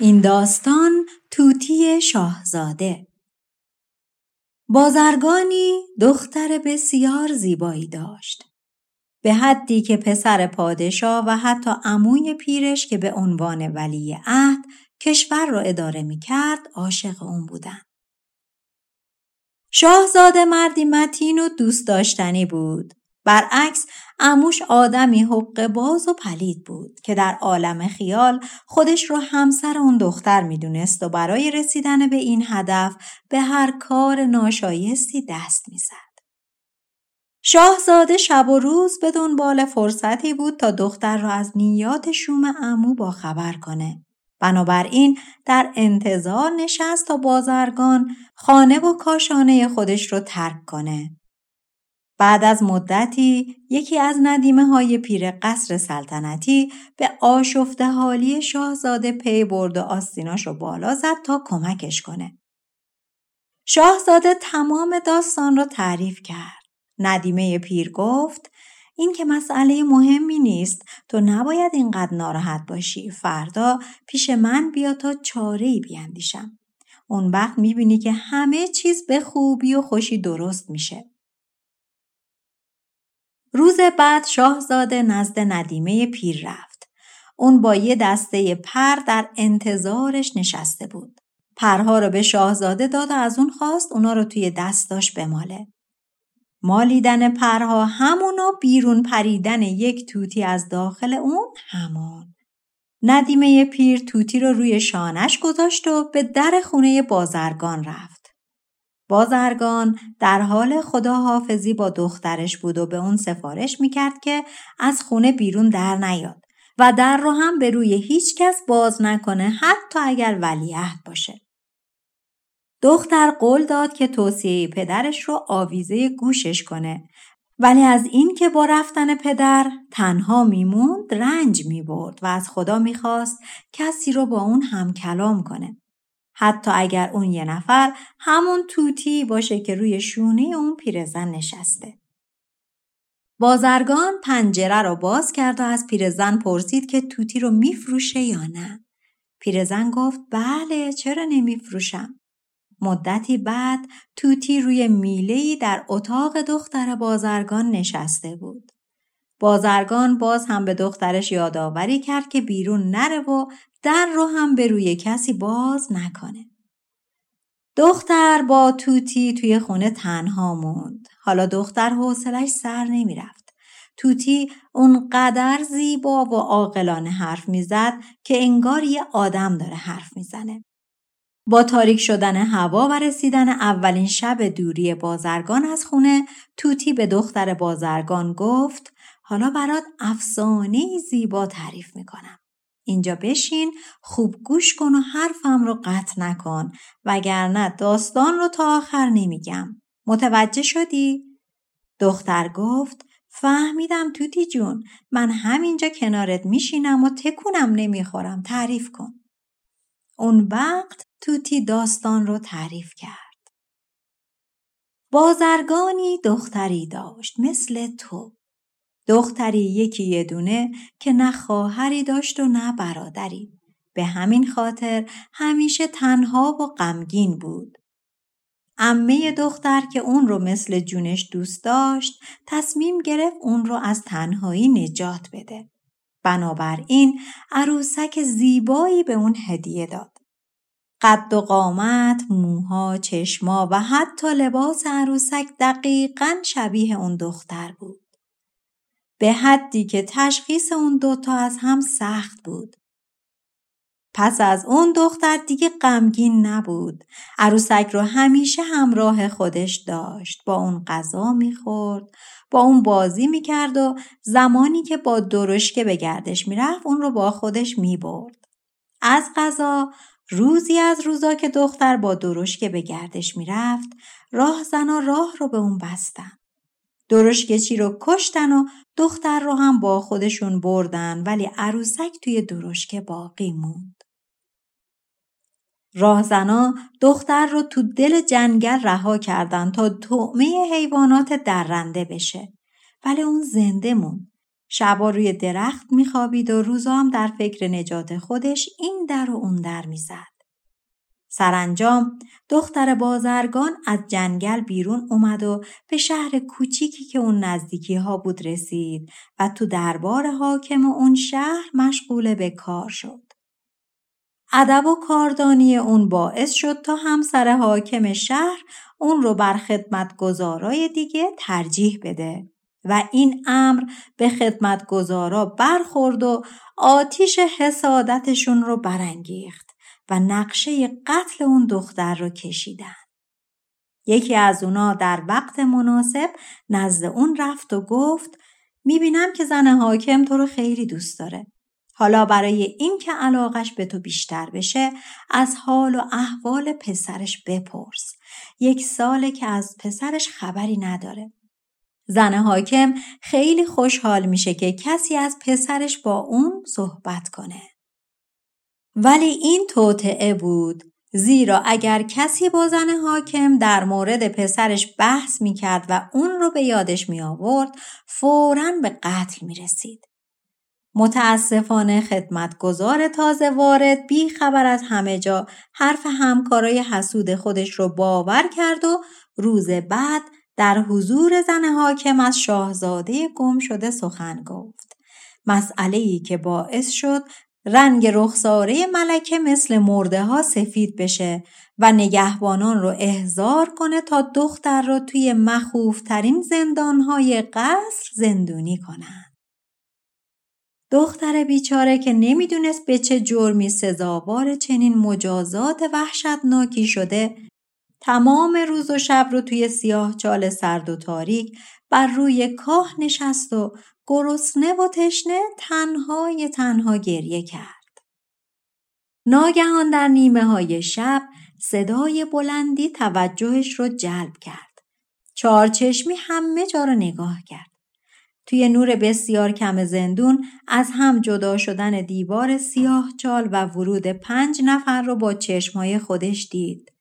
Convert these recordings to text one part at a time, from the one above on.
این داستان توتی شاهزاده بازرگانی دختر بسیار زیبایی داشت. به حدی که پسر پادشاه و حتی عموی پیرش که به عنوان ولی عهد کشور را اداره می کرد عاشق اون بودن. شاهزاده مردی متین و دوست داشتنی بود. برعکس اموش آدمی حق باز و پلید بود که در عالم خیال خودش رو همسر اون دختر می‌دونست و برای رسیدن به این هدف به هر کار ناشایستی دست می‌زد. شاهزاده شب و روز به دنبال فرصتی بود تا دختر را از نیات شوم امو با خبر کنه. بنابراین در انتظار نشست تا بازرگان خانه و کاشانه خودش رو ترک کنه. بعد از مدتی یکی از ندیمه های پیر قصر سلطنتی به آشفته حالی شاهزاده پی برد و آستیناش رو بالا زد تا کمکش کنه. شاهزاده تمام داستان رو تعریف کرد. ندیمه پیر گفت این که مسئله مهمی نیست تو نباید اینقدر ناراحت باشی فردا پیش من بیا تا چاره بیاندیشم اون وقت می‌بینی که همه چیز به خوبی و خوشی درست میشه روز بعد شاهزاده نزد ندیمه پیر رفت. اون با یه دسته پر در انتظارش نشسته بود. پرها رو به شاهزاده داد و از اون خواست اونا رو توی دستاش بماله. مالیدن پرها همون و بیرون پریدن یک توتی از داخل اون همون. ندیمه پیر توتی رو روی شانش گذاشت و به در خونه بازرگان رفت. بازرگان در حال خداحافظی با دخترش بود و به اون سفارش می‌کرد که از خونه بیرون در نیاد و در رو هم به روی هیچ کس باز نکنه حتی اگر ولیعهد باشه. دختر قول داد که توصیه پدرش رو آویزه گوشش کنه ولی از این که با رفتن پدر تنها میموند رنج می‌برد و از خدا می‌خواست کسی رو با اون هم کلام کنه. حتی اگر اون یه نفر همون توتی باشه که روی شونه اون پیرزن نشسته. بازرگان پنجره رو باز کرد و از پیرزن پرسید که توتی رو میفروشه یا نه. پیرزن گفت بله چرا نمیفروشم. مدتی بعد توتی روی میلهی در اتاق دختر بازرگان نشسته بود. بازرگان باز هم به دخترش یادآوری کرد که بیرون نره و در رو هم به روی کسی باز نکنه. دختر با توتی توی خونه تنها موند. حالا دختر حوصلش سر نمی‌رفت. توتی اونقدر زیبا و عاقلانه حرف می‌زد که انگار یه آدم داره حرف می‌زنه. با تاریک شدن هوا و رسیدن اولین شب دوری بازرگان از خونه توتی به دختر بازرگان گفت حالا برات افسانه زیبا تعریف می‌کنم. اینجا بشین خوب گوش کن و حرفم رو قطع نکن وگرنه داستان رو تا آخر نمیگم. متوجه شدی؟ دختر گفت فهمیدم توتی جون من همینجا کنارت میشینم و تکونم نمی‌خورم تعریف کن. اون وقت توتی داستان رو تعریف کرد. بازرگانی دختری داشت مثل تو. دختری یکی یه دونه که نه خواهری داشت و نه برادری. به همین خاطر همیشه تنها و غمگین بود. امه دختر که اون رو مثل جونش دوست داشت تصمیم گرفت اون رو از تنهایی نجات بده. بنابراین عروسک زیبایی به اون هدیه داد. قد و قامت، موها، چشما و حتی لباس عروسک دقیقا شبیه اون دختر بود. به حدی که تشخیص اون دوتا از هم سخت بود. پس از اون دختر دیگه غمگین نبود. عروسک رو همیشه همراه خودش داشت. با اون غذا می‌خورد. با اون بازی می‌کرد و زمانی که با درشکه به گردش می‌رفت اون رو با خودش می‌برد. از غذا روزی از روزا که دختر با درشکه به گردش می‌رفت راه زنا راه رو به اون بستن. درشکچی رو کشتن و دختر رو هم با خودشون بردن ولی عروسک توی درشکه باقی موند. راهزنا دختر رو تو دل جنگل رها کردن تا طعمه حیوانات درنده بشه. ولی اون زنده موند. شبا روی درخت میخوابید و روزا هم در فکر نجات خودش این در و اون در می‌زد. سرانجام دختر بازرگان از جنگل بیرون اومد و به شهر کوچیکی که اون نزدیکی ها بود رسید و تو دربار حاکم اون شهر مشغول به کار شد. ادب و کاردانی اون باعث شد تا همسر حاکم شهر اون رو بر خدمتگزارای دیگه ترجیح بده و این امر به خدمتگزارا برخورد و آتیش حسادتشون رو برانگیخت و نقشه قتل اون دختر رو کشیدن. یکی از اونا در وقت مناسب نزد اون رفت و گفت می‌بینم که زن حاکم تو رو خیلی دوست داره. حالا برای این که علاقش به تو بیشتر بشه از حال و احوال پسرش بپرس. یک ساله که از پسرش خبری نداره. زن حاکم خیلی خوشحال میشه که کسی از پسرش با اون صحبت کنه. ولی این توطعه بود زیرا اگر کسی با زن حاکم در مورد پسرش بحث می‌کرد و اون رو به یادش می آورد فوراً به قتل می رسید. متاسفانه خدمتگزار تازه وارد بی خبر از همه جا حرف همکارای حسود خودش رو باور کرد و روز بعد در حضور زن حاکم از شاهزاده گم شده سخن گفت. مسئله ای که باعث شد رنگ رخساره ملکه مثل مرده ها سفید بشه و نگهبانان رو احضار کنه تا دختر رو توی مخوفترین زندانهای قصر زندونی کنن. دختر بیچاره که نمی‌دونست به چه جرمی سزاوار چنین مجازات وحشتناکی شده تمام روز و شب رو توی سیاه چال سرد و تاریک بر روی کاه نشست و گرسنه و تشنه تنهای تنها گریه کرد. ناگهان در نیمه های شب صدای بلندی توجهش رو جلب کرد. چارچشمی همه جا رو نگاه کرد. توی نور بسیار کم زندون از هم جدا شدن دیوار سیاه چال و ورود پنج نفر رو با چشمای خودش دید.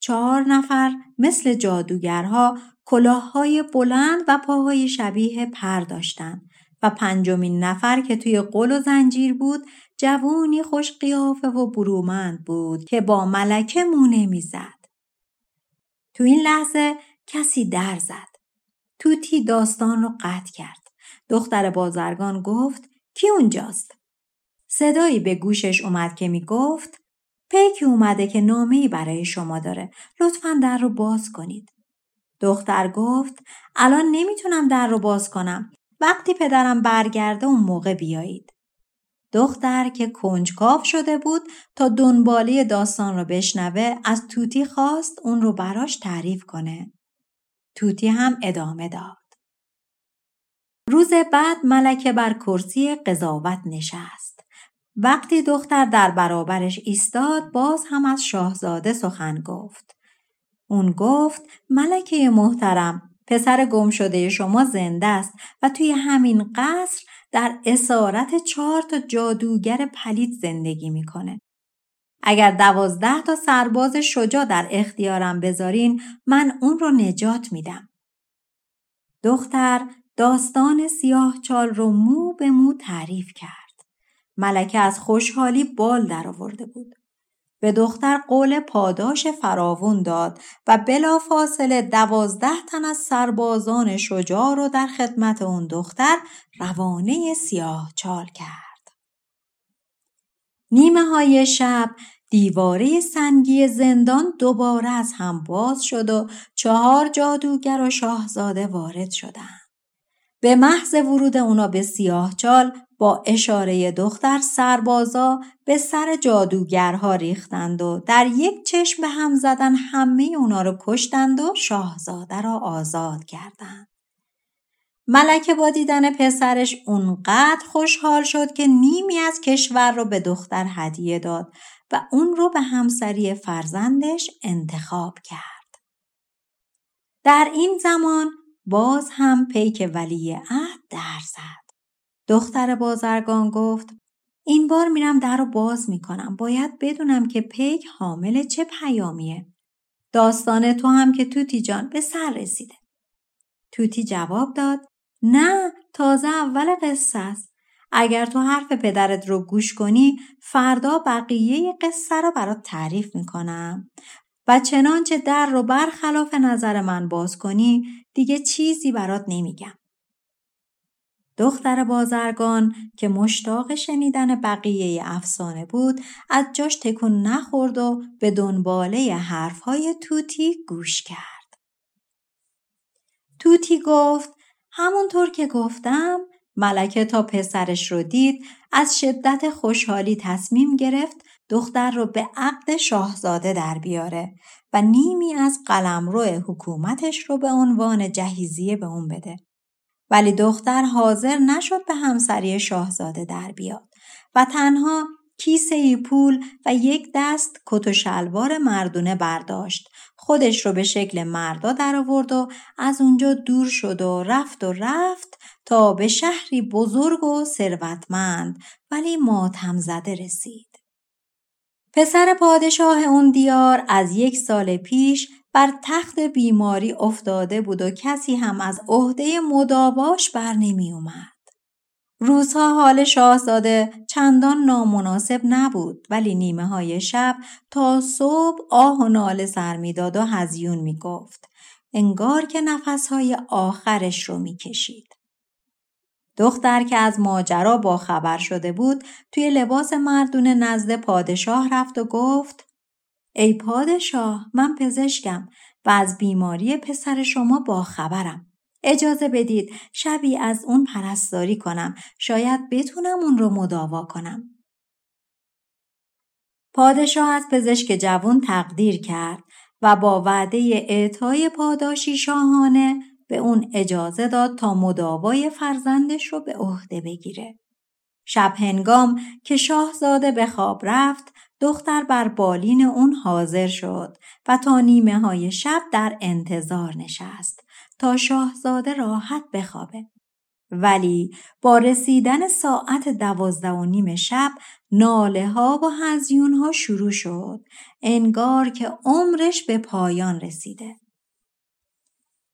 چهار نفر مثل جادوگرها کلاههای بلند و پاهای شبیه پر داشتند و پنجمین نفر که توی قل و زنجیر بود جوونی خوش قیافه و برومند بود که با ملکه مونه می‌زد. تو این لحظه کسی در زد. توتی داستان رو قطع کرد. دختر بازرگان گفت کی اونجاست؟ صدایی به گوشش اومد که می‌گفت پیکی اومده که نامه برای شما داره. لطفا در رو باز کنید. دختر گفت الان نمی‌تونم در رو باز کنم. وقتی پدرم برگرده اون موقع بیایید. دختر که کنجکاو شده بود تا دنباله داستان رو بشنوه از توتی خواست اون رو براش تعریف کنه. توتی هم ادامه داد. روز بعد ملکه بر کرسی قضاوت نشست. وقتی دختر در برابرش ایستاد باز هم از شاهزاده سخن گفت. اون گفت ملکه محترم پسر گم شده شما زنده است و توی همین قصر در اسارت چهار تا جادوگر پلیت زندگی می‌کنه. اگر دوازده تا سرباز شجاع در اختیارم بذارین من اون رو نجات میدم. دختر داستان سیاه چال رو مو به مو تعریف کرد. ملکه از خوشحالی بال درآورده بود. به دختر قول پاداش فراوون داد و بلافاصله دوازده تن از سربازان شجاع رو در خدمت اون دختر روانه سیاه چال کرد. نیمه های شب دیواره سنگی زندان دوباره از هم باز شد و چهار جادوگر و شاهزاده وارد شدند. به محض ورود اونا به سیاه چال با اشاره دختر سربازا به سر جادوگرها ریختند و در یک چشم به هم زدن همه اونا رو کشتند و شاهزاده را آزاد کردند. ملکه با دیدن پسرش اونقدر خوشحال شد که نیمی از کشور رو به دختر هدیه داد و اون رو به همسری فرزندش انتخاب کرد. در این زمان باز هم پیک ولی عهد در زد. دختر بازرگان گفت این بار میرم در رو باز می‌کنم. باید بدونم که پیک حامل چه پیامیه. داستان تو هم که توتی جان به سر رسیده. توتی جواب داد نه تازه اول قصه است. اگر تو حرف پدرت رو گوش کنی فردا بقیه قصه رو برات تعریف می‌کنم و چنانچه در رو برخلاف نظر من باز کنی دیگه چیزی برات نمیگم. دختر بازرگان که مشتاق شنیدن بقیه افسانه بود از جاش تکون نخورد و به دنباله حرفهای توتی گوش کرد. توتی گفت همونطور که گفتم ملکه تا پسرش رو دید از شدت خوشحالی تصمیم گرفت دختر رو به عقد شاهزاده در بیاره و نیمی از قلمرو حکومتش رو به عنوان جهیزیه به اون بده. ولی دختر حاضر نشد به همسری شاهزاده در بیاد و تنها کیسه پول و یک دست کت و شلوار مردونه برداشت خودش رو به شکل مردا در آورد و از اونجا دور شد و رفت و رفت تا به شهری بزرگ و ثروتمند ولی ماتم زده رسید. پسر پادشاه اون دیار از یک سال پیش بر تخت بیماری افتاده بود و کسی هم از عهده مداباش بر نمی اومد. روزها حال شاهزاده چندان نامناسب نبود ولی نیمه های شب تا صبح آه و ناله سر می‌داد و هزیون می گفت. انگار که نفسهای آخرش رو می کشید. دختر که از ماجرا با خبر شده بود توی لباس مردونه نزد پادشاه رفت و گفت ای پادشاه من پزشکم و از بیماری پسر شما با خبرم. اجازه بدید شبی از اون پرستاری کنم شاید بتونم اون رو مداوا کنم. پادشاه از پزشک جوان تقدیر کرد و با وعده اعطای پاداشی شاهانه به اون اجازه داد تا مداوای فرزندش رو به عهده بگیره. شب هنگام که شاهزاده به خواب رفت دختر بر بالین اون حاضر شد و تا نیمه های شب در انتظار نشست تا شاهزاده راحت بخوابه. ولی با رسیدن ساعت دوازده و نیم شب ناله ها و هزیون ها شروع شد انگار که عمرش به پایان رسیده.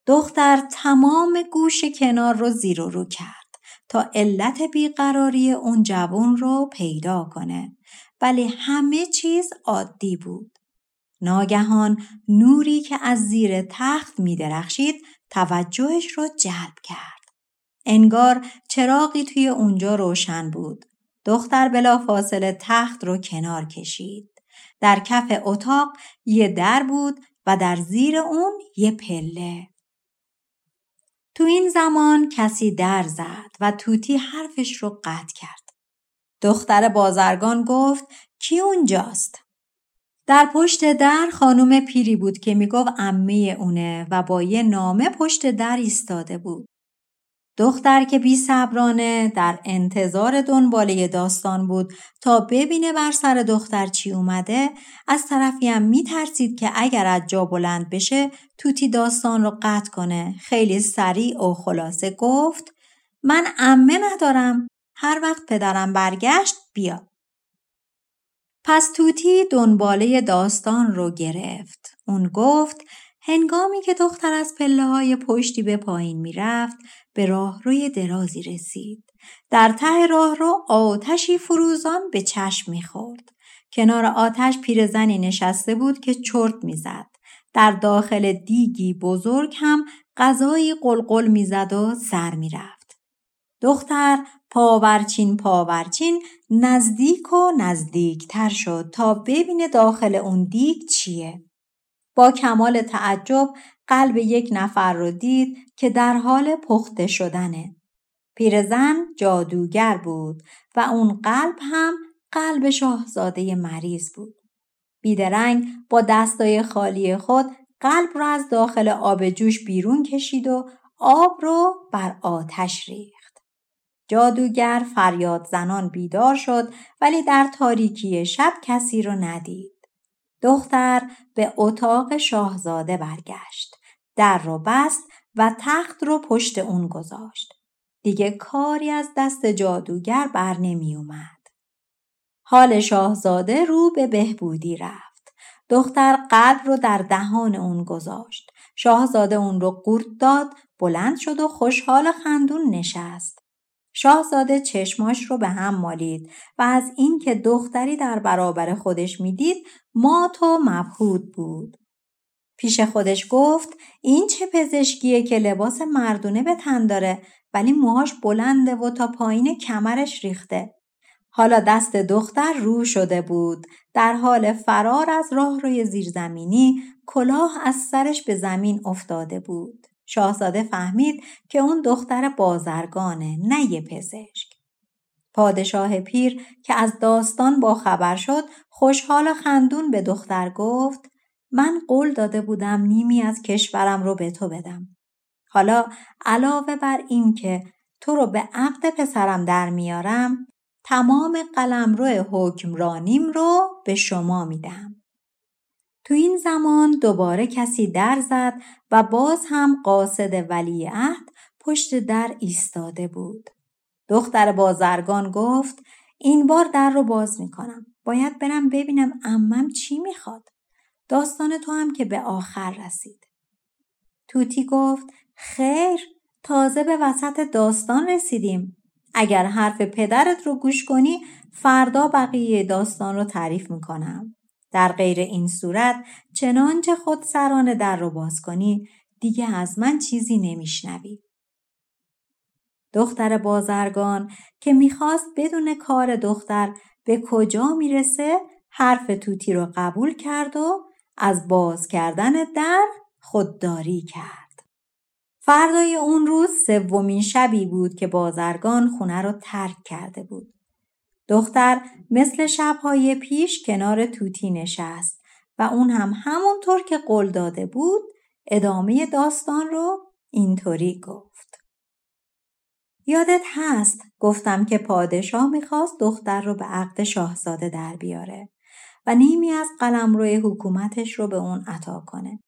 دختر تمام گوش کنار رو زیر و رو کرد تا علت بیقراری اون جوون رو پیدا کنه ولی همه چیز عادی بود. ناگهان نوری که از زیر تخت می درخشید توجهش رو جلب کرد. انگار چراغی توی اونجا روشن بود. دختر بلا فاصله تخت رو کنار کشید. در کف اتاق یه در بود و در زیر اون یه پله. تو این زمان کسی در زد و توتی حرفش رو قطع کرد. دختر بازرگان گفت کی اونجاست؟ در پشت در خانم پیری بود که می‌گفت امه اونه و با یه نامه پشت در ایستاده بود. دختر که بی صبرانه در انتظار دنباله داستان بود تا ببینه بر سر دختر چی اومده از طرفی هم می ترسید که اگر از جا بلند بشه توتی داستان رو قطع کنه. خیلی سریع و خلاصه گفت من امه ندارم هر وقت پدرم برگشت بیا. پس توتی دنباله داستان رو گرفت. اون گفت هنگامی که دختر از پله های پشتی به پایین می‌رفت به راهروی درازی رسید. در ته راهرو آتشی فروزان به چشم می‌خورد. کنار آتش پیرزنی نشسته بود که چرت می‌زد. در داخل دیگی بزرگ هم غذایی قلقل می‌زد و سر می‌رفت. دختر پاورچین پاورچین نزدیک و نزدیکتر شد تا ببینه داخل اون دیگ چیه. با کمال تعجب قلب یک نفر رو دید که در حال پخته شدنه. پیرزن جادوگر بود و اون قلب هم قلب شاهزاده مریض بود. بیدرنگ با دستای خالی خود قلب را از داخل آب جوش بیرون کشید و آب رو بر آتش ریخت. جادوگر فریاد زنان بیدار شد ولی در تاریکی شب کسی رو ندید. دختر به اتاق شاهزاده برگشت. در رو بست و تخت رو پشت اون گذاشت. دیگه کاری از دست جادوگر بر نمی اومد. حال شاهزاده رو به بهبودی رفت. دختر قلب رو در دهان اون گذاشت. شاهزاده اون رو قورت داد، بلند شد و خوشحال خندون نشست. شاهزاده چشماش رو به هم مالید و از اینکه دختری در برابر خودش می‌دید مات و مبهود بود. پیش خودش گفت این چه پزشکیه که لباس مردونه به تن داره ولی موهاش بلنده و تا پایین کمرش ریخته. حالا دست دختر رو شده بود. در حال فرار از راهروی زیرزمینی کلاه از سرش به زمین افتاده بود. شاهزاده فهمید که اون دختر بازرگانه نه یه پزشک. پادشاه پیر که از داستان با خبر شد خوشحال خندون به دختر گفت من قول داده بودم نیمی از کشورم رو به تو بدم. حالا علاوه بر این که تو رو به عقد پسرم در میارم تمام قلمرو حکمرانیم رو به شما میدم. تو این زمان دوباره کسی در زد و باز هم قاصد ولیعهد پشت در ایستاده بود. دختر بازرگان گفت این بار در رو باز می‌کنم. باید برم ببینم امم چی می‌خواد. داستان تو هم که به آخر رسید. توتی گفت خیر تازه به وسط داستان رسیدیم. اگر حرف پدرت رو گوش کنی فردا بقیه داستان رو تعریف می‌کنم. در غیر این صورت چنانچه خود سرانه در رو باز کنی دیگه از من چیزی نمیشنوی. دختر بازرگان که می‌خواست بدون کار دختر به کجا می‌رسه حرف توتی رو قبول کرد و از باز کردن در خودداری کرد. فردای اون روز سومین شبی بود که بازرگان خونه رو ترک کرده بود. دختر مثل شبهای پیش کنار توتی نشست و اون هم همونطور که قول داده بود ادامه داستان رو اینطوری گفت. یادت هست گفتم که پادشاه می‌خواست دختر رو به عقد شاهزاده در بیاره و نیمی از قلمروی حکومتش رو به اون عطا کنه.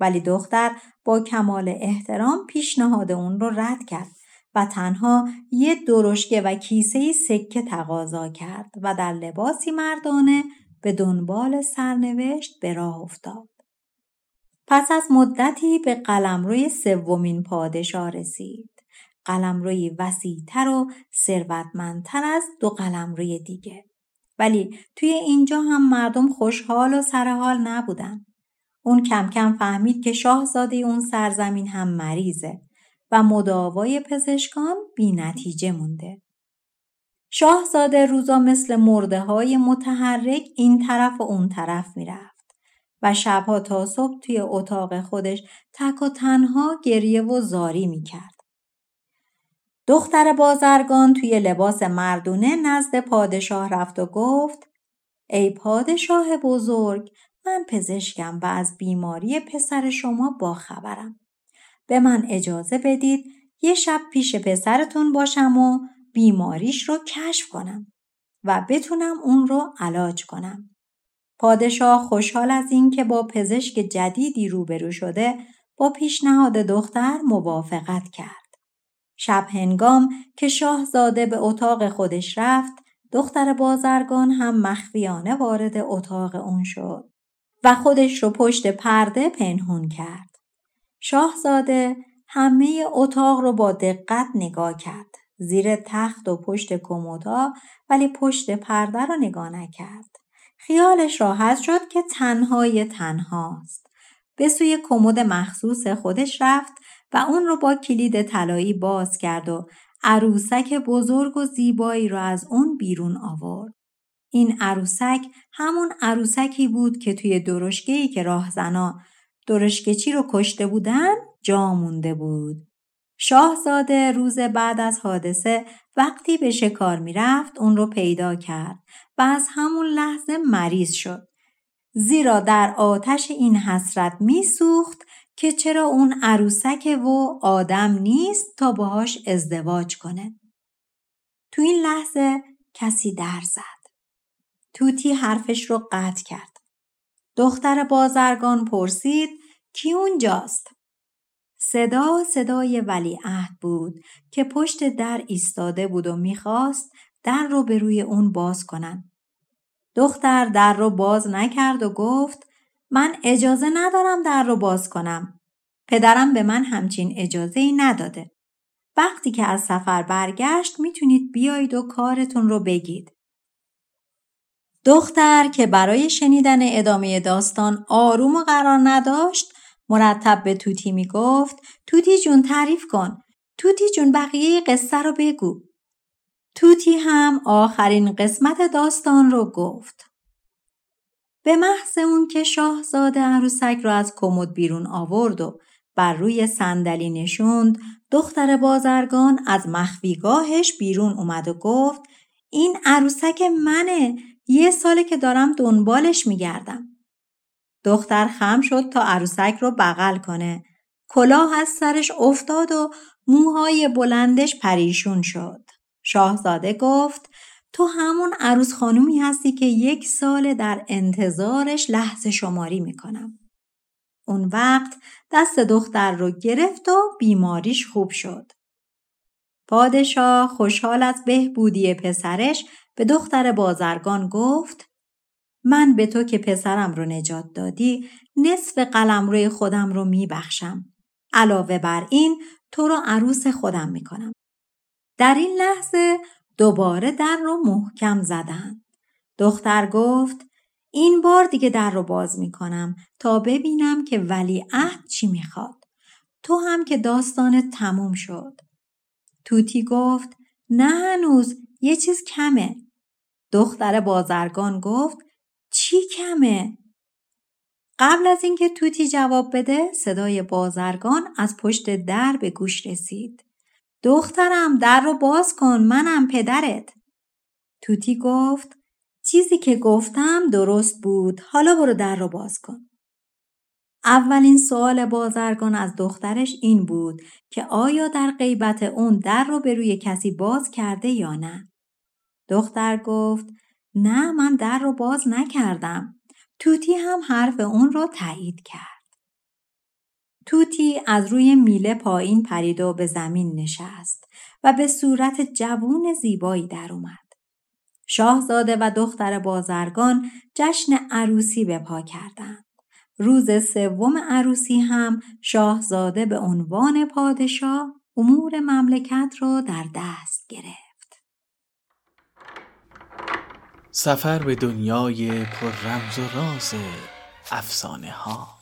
ولی دختر با کمال احترام پیشنهاد اون رو رد کرد و تنها یه درشکه و کیسه سکه تقاضا کرد و در لباسی مردانه به دنبال سرنوشت به راه افتاد. پس از مدتی به قلمروی سومین پادشاه رسید. قلمروی وسیعتر و ثروتمندتر از دو قلمروی دیگه. ولی توی اینجا هم مردم خوشحال و سرحال نبودن. اون کم کم فهمید که شاهزاده اون سرزمین هم مریضه و مداوای پزشکان بی نتیجه مونده. شاهزاده روزا مثل مرده های متحرک این طرف و اون طرف می‌رفت و شبها تا صبح توی اتاق خودش تک و تنها گریه و زاری می‌کرد. دختر بازرگان توی لباس مردونه نزد پادشاه رفت و گفت ای پادشاه بزرگ من پزشکم و از بیماری پسر شما باخبرم. به من اجازه بدید یه شب پیش پسرتون باشم و بیماریش رو کشف کنم و بتونم اون رو علاج کنم. پادشاه خوشحال از اینکه با پزشک جدیدی روبرو شده با پیشنهاد دختر موافقت کرد. شب هنگام که شاهزاده به اتاق خودش رفت دختر بازرگان هم مخفیانه وارد اتاق اون شد و خودش رو پشت پرده پنهون کرد. شاهزاده همه اتاق رو با دقت نگاه کرد. زیر تخت و پشت کمودا ولی پشت پرده رو نگاه نکرد. خیالش راحت شد که تنهای تنهاست. به سوی کمد مخصوص خودش رفت و اون رو با کلید طلایی باز کرد و عروسک بزرگ و زیبایی رو از اون بیرون آورد. این عروسک همون عروسکی بود که توی درشگهی که راهزنا درشکچی رو کشته بودن جا مونده بود. شاهزاده روز بعد از حادثه وقتی به شکار می‌رفت اون رو پیدا کرد و از همون لحظه مریض شد. زیرا در آتش این حسرت میسوخت که چرا اون عروسک و آدم نیست تا باهاش ازدواج کنه. تو این لحظه کسی در زد. توتی حرفش رو قطع کرد. دختر بازرگان پرسید کی اونجاست؟ صدا صدای ولیعهد بود که پشت در ایستاده بود و می‌خواست در رو به روی اون باز کنن. دختر در رو باز نکرد و گفت من اجازه ندارم در رو باز کنم. پدرم به من همچین اجازه ای نداده. وقتی که از سفر برگشت می‌تونید بیایید و کارتون رو بگید. دختر که برای شنیدن ادامه داستان آروم و قرار نداشت مرتب به توتی می‌گفت توتی جون تعریف کن توتی جون بقیه قصه رو بگو توتی هم آخرین قسمت داستان رو گفت به محض اون که شاهزاده عروسک رو از کمد بیرون آورد و بر روی صندلی نشوند دختر بازرگان از مخفیگاهش بیرون اومد و گفت این عروسک منه یه ساله که دارم دنبالش میگردم. دختر خم شد تا عروسک رو بغل کنه. کلاه از سرش افتاد و موهای بلندش پریشون شد. شاهزاده گفت تو همون عروس خانومی هستی که یک سال در انتظارش لحظه شماری می‌کنم. اون وقت دست دختر رو گرفت و بیماریش خوب شد. پادشاه خوشحال از بهبودی پسرش به دختر بازرگان گفت من به تو که پسرم رو نجات دادی نصف قلم روی خودم رو میبخشم. علاوه بر این تو رو عروس خودم می‌کنم. در این لحظه دوباره در رو محکم زدن. دختر گفت این بار دیگه در رو باز می‌کنم تا ببینم که ولی عهد چی می‌خواد. تو هم که داستان تموم شد. توتی گفت نه هنوز یه چیز کمه. دختر بازرگان گفت چی کمه؟ قبل از اینکه توتی جواب بده صدای بازرگان از پشت در به گوش رسید. دخترم در رو باز کن منم پدرت. توتی گفت چیزی که گفتم درست بود حالا برو در رو باز کن. اولین سوال بازرگان از دخترش این بود که آیا در غیبت اون در رو به روی کسی باز کرده یا نه؟ دختر گفت نه من در رو باز نکردم. توتی هم حرف اون رو تایید کرد. توتی از روی میله پایین پرید و به زمین نشست و به صورت جوون زیبایی در اومد. شاهزاده و دختر بازرگان جشن عروسی به پا کردند. روز سوم عروسی هم شاهزاده به عنوان پادشاه امور مملکت را در دست گرفت. سفر به دنیای پر رمز و راز افسانه ها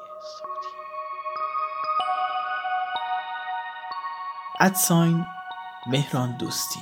ادساین مهران دوستی.